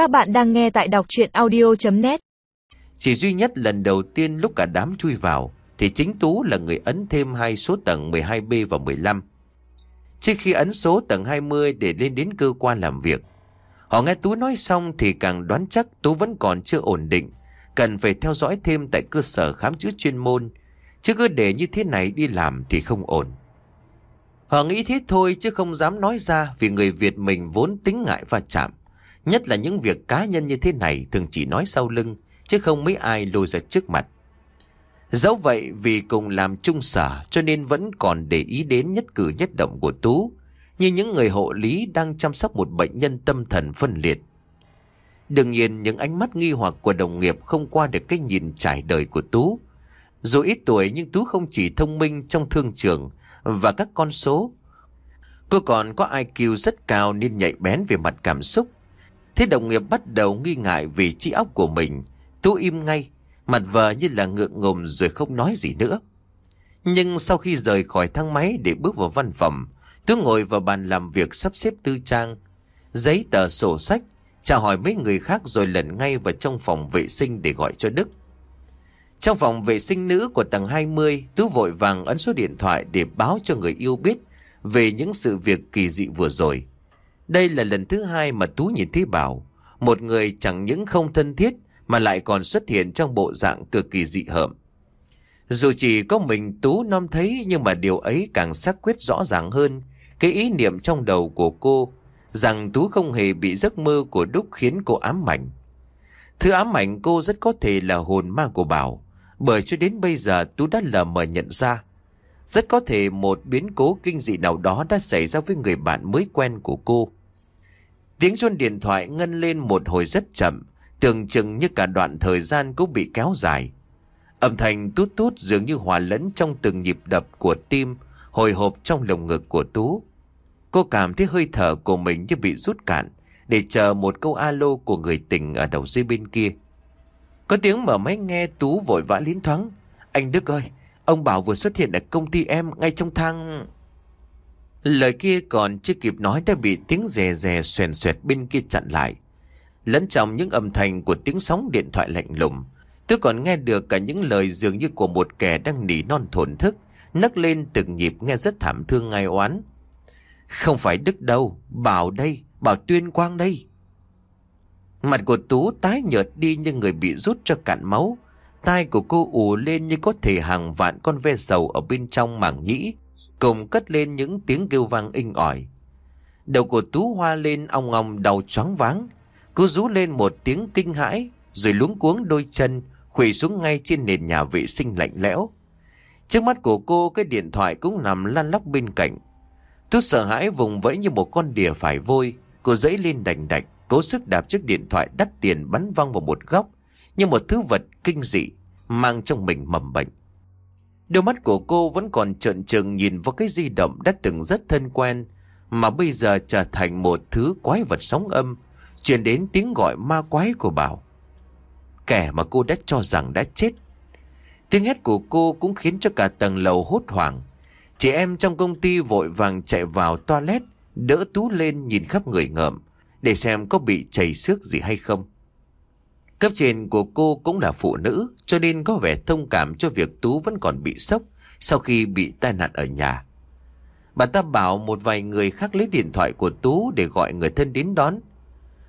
Các bạn đang nghe tại đọc chuyện audio.net Chỉ duy nhất lần đầu tiên lúc cả đám chui vào thì chính Tú là người ấn thêm hai số tầng 12B và 15. Trước khi ấn số tầng 20 để lên đến cơ quan làm việc, họ nghe Tú nói xong thì càng đoán chắc Tú vẫn còn chưa ổn định, cần phải theo dõi thêm tại cơ sở khám chữa chuyên môn, chứ cứ để như thế này đi làm thì không ổn. Họ nghĩ thế thôi chứ không dám nói ra vì người Việt mình vốn tính ngại va chạm. Nhất là những việc cá nhân như thế này thường chỉ nói sau lưng, chứ không mấy ai lôi ra trước mặt. Dẫu vậy vì cùng làm chung sở cho nên vẫn còn để ý đến nhất cử nhất động của Tú, như những người hộ lý đang chăm sóc một bệnh nhân tâm thần phân liệt. Đương nhiên những ánh mắt nghi hoặc của đồng nghiệp không qua được cái nhìn trải đời của Tú. Dù ít tuổi nhưng Tú không chỉ thông minh trong thương trường và các con số. Cô còn có IQ rất cao nên nhạy bén về mặt cảm xúc. Thế đồng nghiệp bắt đầu nghi ngại vì trí óc của mình. Tú im ngay, mặt vờ như là ngượng ngùng rồi không nói gì nữa. Nhưng sau khi rời khỏi thang máy để bước vào văn phòng, Tú ngồi vào bàn làm việc sắp xếp tư trang, giấy tờ sổ sách, chào hỏi mấy người khác rồi lần ngay vào trong phòng vệ sinh để gọi cho Đức. Trong phòng vệ sinh nữ của tầng 20, Tú vội vàng ấn số điện thoại để báo cho người yêu biết về những sự việc kỳ dị vừa rồi. Đây là lần thứ hai mà Tú nhìn thấy Bảo, một người chẳng những không thân thiết mà lại còn xuất hiện trong bộ dạng cực kỳ dị hợm. Dù chỉ có mình Tú non thấy nhưng mà điều ấy càng xác quyết rõ ràng hơn cái ý niệm trong đầu của cô rằng Tú không hề bị giấc mơ của Đúc khiến cô ám ảnh. Thứ ám ảnh cô rất có thể là hồn ma của Bảo, bởi cho đến bây giờ Tú đã lờ mờ nhận ra. Rất có thể một biến cố kinh dị nào đó đã xảy ra với người bạn mới quen của cô. Tiếng chuông điện thoại ngân lên một hồi rất chậm, tưởng chừng như cả đoạn thời gian cũng bị kéo dài. Âm thanh tút tút dường như hòa lẫn trong từng nhịp đập của tim, hồi hộp trong lồng ngực của Tú. Cô cảm thấy hơi thở của mình như bị rút cạn, để chờ một câu alo của người tình ở đầu dây bên kia. Có tiếng mở máy nghe Tú vội vã lín thoáng. Anh Đức ơi, ông Bảo vừa xuất hiện ở công ty em ngay trong thang... Lời kia còn chưa kịp nói đã bị tiếng rè rè xoèn xoẹt bên kia chặn lại. Lẫn trong những âm thanh của tiếng sóng điện thoại lạnh lùng, tôi còn nghe được cả những lời dường như của một kẻ đang nỉ non thổn thức, nấc lên từng nhịp nghe rất thảm thương ngai oán. Không phải Đức đâu, Bảo đây, Bảo Tuyên Quang đây. Mặt của Tú tái nhợt đi như người bị rút cho cạn máu. Tai của cô ù lên như có thể hàng vạn con ve sầu ở bên trong màng nhĩ, cùng cất lên những tiếng kêu vang inh ỏi. Đầu của Tú hoa lên ong ong đầu choáng váng. Cô rú lên một tiếng kinh hãi, rồi luống cuống đôi chân, khủy xuống ngay trên nền nhà vệ sinh lạnh lẽo. Trước mắt của cô cái điện thoại cũng nằm lăn lóc bên cạnh. Tú sợ hãi vùng vẫy như một con đỉa phải vôi, cô dẫy lên đành đạch cố sức đạp chiếc điện thoại đắt tiền bắn văng vào một góc như một thứ vật kinh dị mang trong mình mầm bệnh. Đôi mắt của cô vẫn còn trợn trừng nhìn vào cái di động đã từng rất thân quen, mà bây giờ trở thành một thứ quái vật sóng âm, truyền đến tiếng gọi ma quái của Bảo. Kẻ mà cô đã cho rằng đã chết. Tiếng hét của cô cũng khiến cho cả tầng lầu hốt hoảng. Chị em trong công ty vội vàng chạy vào toilet, đỡ Tú lên nhìn khắp người ngợm, để xem có bị chảy xước gì hay không. Cấp trên của cô cũng là phụ nữ cho nên có vẻ thông cảm cho việc Tú vẫn còn bị sốc sau khi bị tai nạn ở nhà. Bà ta bảo một vài người khác lấy điện thoại của Tú để gọi người thân đến đón.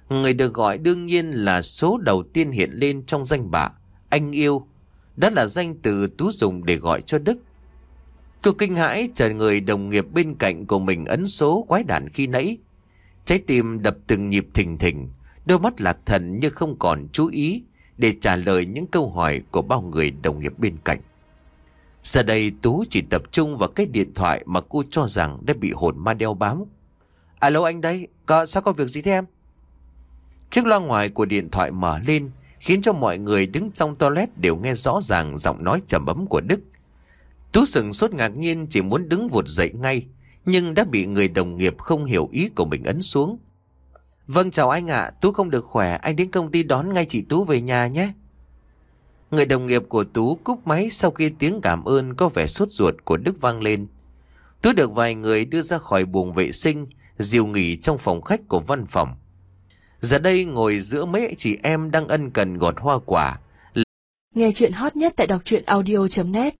Người được gọi đương nhiên là số đầu tiên hiện lên trong danh bạ, anh yêu. Đó là danh từ Tú dùng để gọi cho Đức. Cô kinh hãi chờ người đồng nghiệp bên cạnh của mình ấn số quái đản khi nãy. Trái tim đập từng nhịp thình thình, đôi mắt lạc thần như không còn chú ý để trả lời những câu hỏi của bao người đồng nghiệp bên cạnh. Giờ đây Tú chỉ tập trung vào cái điện thoại mà cô cho rằng đã bị hồn ma đeo bám. Alo anh đây, có, sao có việc gì thế em? Chiếc loa ngoài của điện thoại mở lên khiến cho mọi người đứng trong toilet đều nghe rõ ràng giọng nói trầm ấm của Đức. Tú sừng sốt ngạc nhiên chỉ muốn đứng vụt dậy ngay nhưng đã bị người đồng nghiệp không hiểu ý của mình ấn xuống. Vâng chào anh ạ, Tú không được khỏe, anh đến công ty đón ngay chị Tú về nhà nhé. Người đồng nghiệp của Tú cúp máy sau khi tiếng cảm ơn có vẻ sốt ruột của Đức vang lên. Tú được vài người đưa ra khỏi buồng vệ sinh, dìu nghỉ trong phòng khách của văn phòng. Giờ đây ngồi giữa mấy chị em đang ân cần gọt hoa quả. Nghe chuyện hot nhất tại đọc truyện audio.net